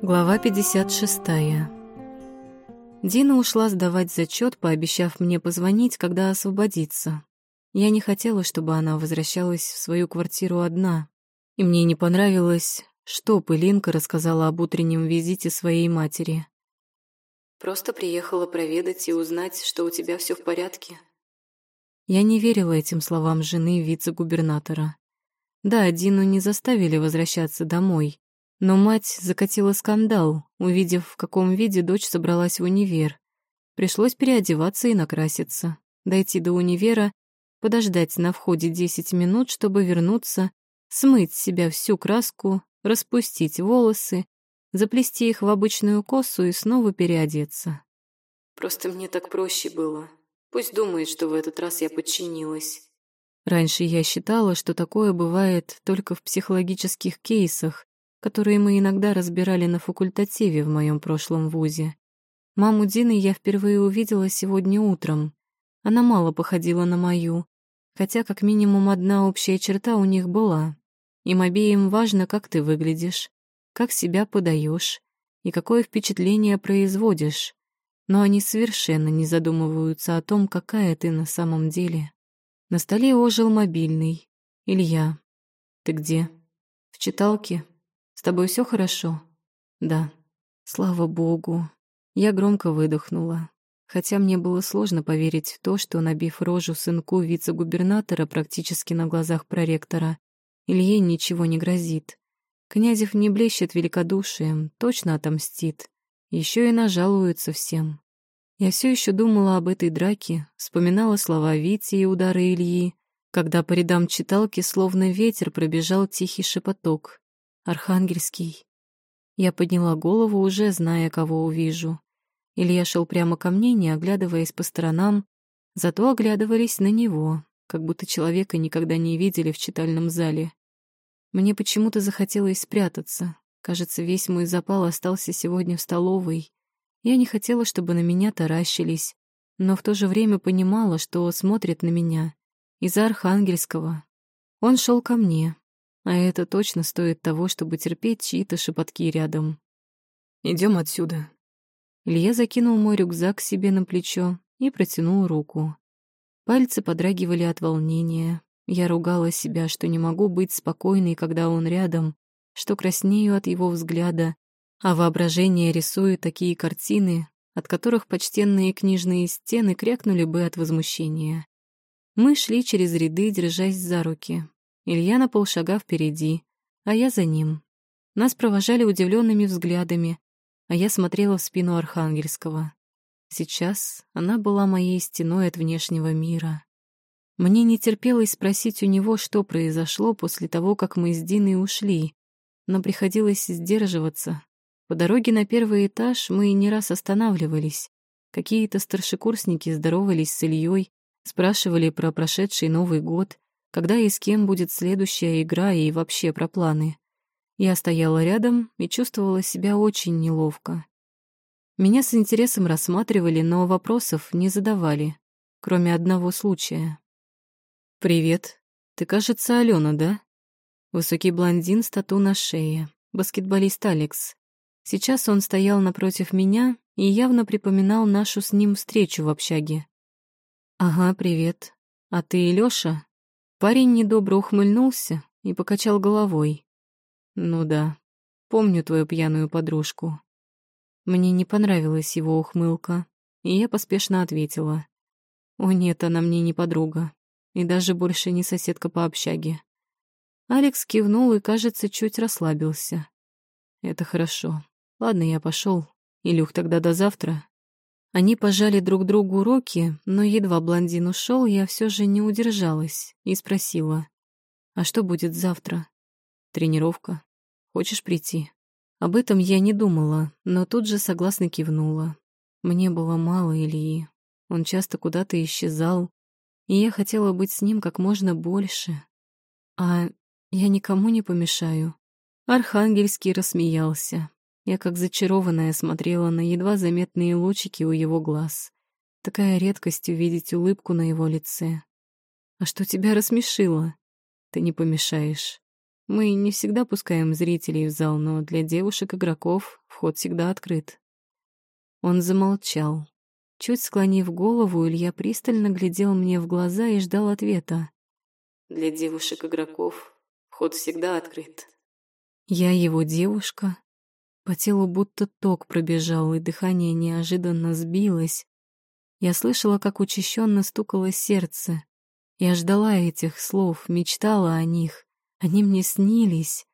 Глава 56. Дина ушла сдавать зачет, пообещав мне позвонить, когда освободится. Я не хотела, чтобы она возвращалась в свою квартиру одна, и мне не понравилось, что Пылинка рассказала об утреннем визите своей матери. «Просто приехала проведать и узнать, что у тебя все в порядке». Я не верила этим словам жены вице-губернатора. Да, Дину не заставили возвращаться домой, но мать закатила скандал, увидев, в каком виде дочь собралась в универ. Пришлось переодеваться и накраситься, дойти до универа, подождать на входе 10 минут, чтобы вернуться, смыть с себя всю краску, распустить волосы, заплести их в обычную косу и снова переодеться. Просто мне так проще было. Пусть думает, что в этот раз я подчинилась. Раньше я считала, что такое бывает только в психологических кейсах, которые мы иногда разбирали на факультативе в моем прошлом вузе. Маму Дины я впервые увидела сегодня утром. Она мало походила на мою, хотя как минимум одна общая черта у них была. Им обеим важно, как ты выглядишь, как себя подаешь и какое впечатление производишь, но они совершенно не задумываются о том, какая ты на самом деле. На столе ожил мобильный. Илья. Ты где? В читалке? С тобой все хорошо? Да. Слава богу. Я громко выдохнула. Хотя мне было сложно поверить в то, что, набив рожу сынку вице-губернатора практически на глазах проректора, Илье ничего не грозит. Князев не блещет великодушием, точно отомстит. Еще и нажалуется всем. Я все еще думала об этой драке, вспоминала слова Вити и удары Ильи, когда по рядам читалки словно ветер пробежал тихий шепоток. Архангельский. Я подняла голову, уже зная, кого увижу. Илья шел прямо ко мне, не оглядываясь по сторонам, зато оглядывались на него, как будто человека никогда не видели в читальном зале. Мне почему-то захотелось спрятаться. Кажется, весь мой запал остался сегодня в столовой. Я не хотела, чтобы на меня таращились, но в то же время понимала, что смотрит на меня из-за Архангельского. Он шел ко мне, а это точно стоит того, чтобы терпеть чьи-то шепотки рядом. Идем отсюда. Илья закинул мой рюкзак себе на плечо и протянул руку. Пальцы подрагивали от волнения. Я ругала себя, что не могу быть спокойной, когда он рядом, что краснею от его взгляда, а воображение рисует такие картины, от которых почтенные книжные стены крякнули бы от возмущения. Мы шли через ряды, держась за руки, Илья на полшага впереди, а я за ним. Нас провожали удивленными взглядами, а я смотрела в спину Архангельского. Сейчас она была моей стеной от внешнего мира. Мне не терпелось спросить у него, что произошло после того, как мы с Диной ушли, но приходилось сдерживаться. По дороге на первый этаж мы не раз останавливались. Какие-то старшекурсники здоровались с Ильей, спрашивали про прошедший Новый год, когда и с кем будет следующая игра и вообще про планы. Я стояла рядом и чувствовала себя очень неловко. Меня с интересом рассматривали, но вопросов не задавали, кроме одного случая. «Привет. Ты, кажется, Алена, да?» Высокий блондин с тату на шее, баскетболист Алекс. Сейчас он стоял напротив меня и явно припоминал нашу с ним встречу в общаге. «Ага, привет. А ты Лёша?» Парень недобро ухмыльнулся и покачал головой. «Ну да, помню твою пьяную подружку». Мне не понравилась его ухмылка, и я поспешно ответила. «О нет, она мне не подруга, и даже больше не соседка по общаге». Алекс кивнул и, кажется, чуть расслабился. «Это хорошо. Ладно, я пошел. Илюх, тогда до завтра». Они пожали друг другу руки, но едва блондин ушел, я все же не удержалась и спросила, «А что будет завтра?» «Тренировка. Хочешь прийти?» Об этом я не думала, но тут же согласно кивнула. Мне было мало Ильи. Он часто куда-то исчезал, и я хотела быть с ним как можно больше. А я никому не помешаю. Архангельский рассмеялся. Я как зачарованная смотрела на едва заметные лучики у его глаз. Такая редкость увидеть улыбку на его лице. «А что тебя рассмешило?» «Ты не помешаешь». Мы не всегда пускаем зрителей в зал, но для девушек-игроков вход всегда открыт. Он замолчал. Чуть склонив голову, Илья пристально глядел мне в глаза и ждал ответа. «Для девушек-игроков вход всегда открыт». Я его девушка. По телу будто ток пробежал, и дыхание неожиданно сбилось. Я слышала, как учащенно стукало сердце. Я ждала этих слов, мечтала о них. Они мне снились.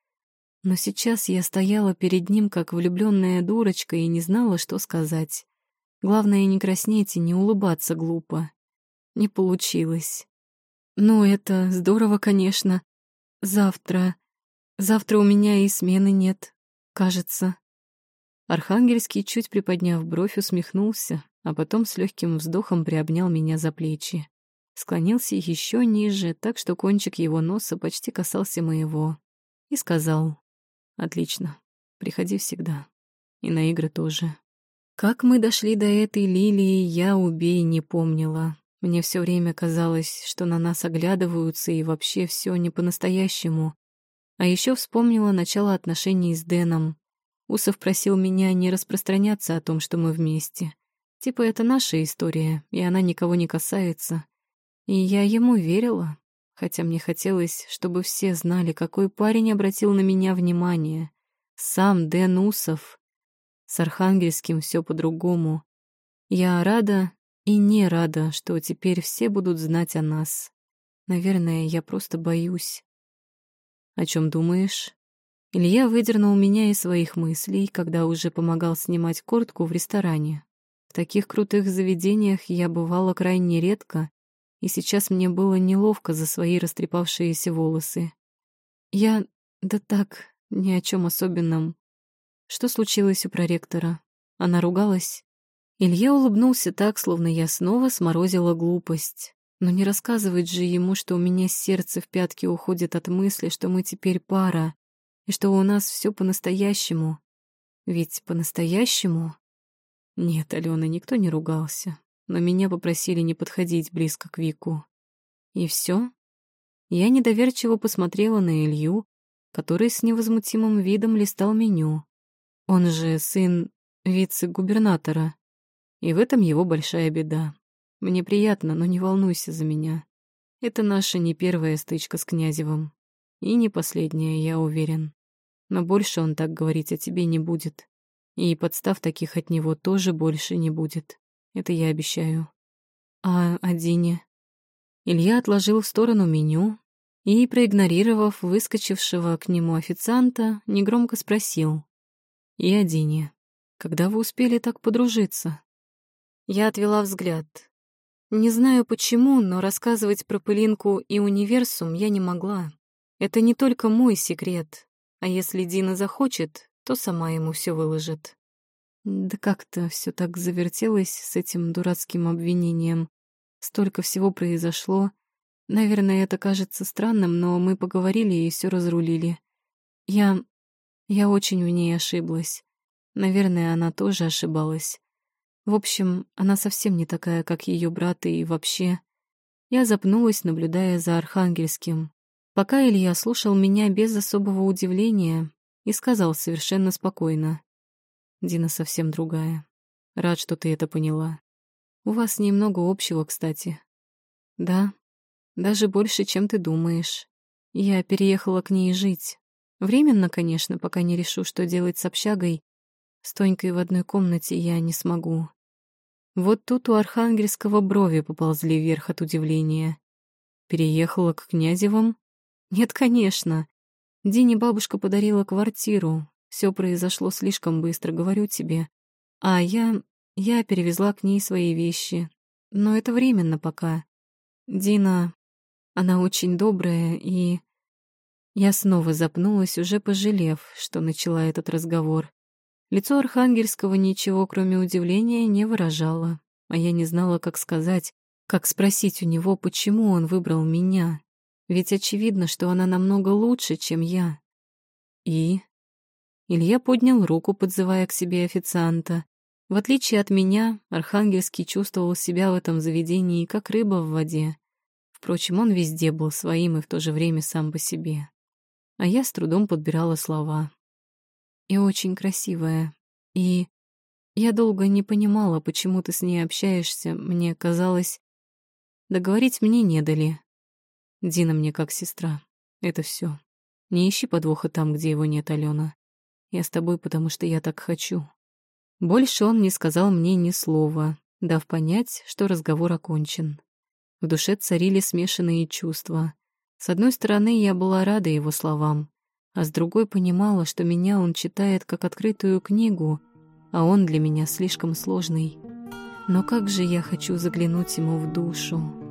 Но сейчас я стояла перед ним, как влюбленная дурочка, и не знала, что сказать. Главное, не краснеть и не улыбаться глупо. Не получилось. Ну, это здорово, конечно. Завтра... Завтра у меня и смены нет, кажется. Архангельский, чуть приподняв бровь, усмехнулся, а потом с легким вздохом приобнял меня за плечи склонился еще ниже, так что кончик его носа почти касался моего, и сказал «Отлично, приходи всегда. И на игры тоже». Как мы дошли до этой лилии, я убей не помнила. Мне все время казалось, что на нас оглядываются, и вообще все не по-настоящему. А еще вспомнила начало отношений с Дэном. Усов просил меня не распространяться о том, что мы вместе. Типа это наша история, и она никого не касается. И я ему верила, хотя мне хотелось, чтобы все знали, какой парень обратил на меня внимание. Сам Дэн Усов. С Архангельским все по-другому. Я рада и не рада, что теперь все будут знать о нас. Наверное, я просто боюсь. О чем думаешь? Илья выдернул меня из своих мыслей, когда уже помогал снимать куртку в ресторане. В таких крутых заведениях я бывала крайне редко, и сейчас мне было неловко за свои растрепавшиеся волосы. Я... да так, ни о чем особенном. Что случилось у проректора? Она ругалась? Илья улыбнулся так, словно я снова сморозила глупость. Но не рассказывать же ему, что у меня сердце в пятки уходит от мысли, что мы теперь пара, и что у нас все по-настоящему. Ведь по-настоящему... Нет, Алена, никто не ругался но меня попросили не подходить близко к Вику. И все. Я недоверчиво посмотрела на Илью, который с невозмутимым видом листал меню. Он же сын вице-губернатора, и в этом его большая беда. Мне приятно, но не волнуйся за меня. Это наша не первая стычка с Князевым. И не последняя, я уверен. Но больше он так говорить о тебе не будет. И подстав таких от него тоже больше не будет. Это я обещаю. А о Дине? Илья отложил в сторону меню и, проигнорировав выскочившего к нему официанта, негромко спросил. «И о Дине. Когда вы успели так подружиться?» Я отвела взгляд. Не знаю почему, но рассказывать про пылинку и универсум я не могла. Это не только мой секрет, а если Дина захочет, то сама ему все выложит. Да как-то все так завертелось с этим дурацким обвинением. Столько всего произошло. Наверное, это кажется странным, но мы поговорили и все разрулили. Я... я очень в ней ошиблась. Наверное, она тоже ошибалась. В общем, она совсем не такая, как ее брат, и вообще... Я запнулась, наблюдая за Архангельским. Пока Илья слушал меня без особого удивления и сказал совершенно спокойно. Дина совсем другая. Рад, что ты это поняла. У вас с ней много общего, кстати. Да, даже больше, чем ты думаешь. Я переехала к ней жить. Временно, конечно, пока не решу, что делать с общагой. С Тонькой в одной комнате я не смогу. Вот тут у Архангельского брови поползли вверх от удивления. Переехала к Князевым? Нет, конечно. Дине бабушка подарила квартиру, все произошло слишком быстро, говорю тебе. А я... я перевезла к ней свои вещи. Но это временно пока. Дина... Она очень добрая и... Я снова запнулась, уже пожалев, что начала этот разговор. Лицо Архангельского ничего, кроме удивления, не выражало, а я не знала, как сказать, как спросить у него, почему он выбрал меня. Ведь очевидно, что она намного лучше, чем я. И Илья поднял руку, подзывая к себе официанта. В отличие от меня, Архангельский чувствовал себя в этом заведении как рыба в воде. Впрочем, он везде был своим и в то же время сам по себе. а я с трудом подбирала слова. И очень красивая. И я долго не понимала, почему ты с ней общаешься. Мне казалось... Договорить мне не дали. Дина мне как сестра. Это все. Не ищи подвоха там, где его нет, Алена. Я с тобой, потому что я так хочу. Больше он не сказал мне ни слова, дав понять, что разговор окончен. В душе царили смешанные чувства. С одной стороны, я была рада его словам, а с другой понимала, что меня он читает как открытую книгу, а он для меня слишком сложный. Но как же я хочу заглянуть ему в душу.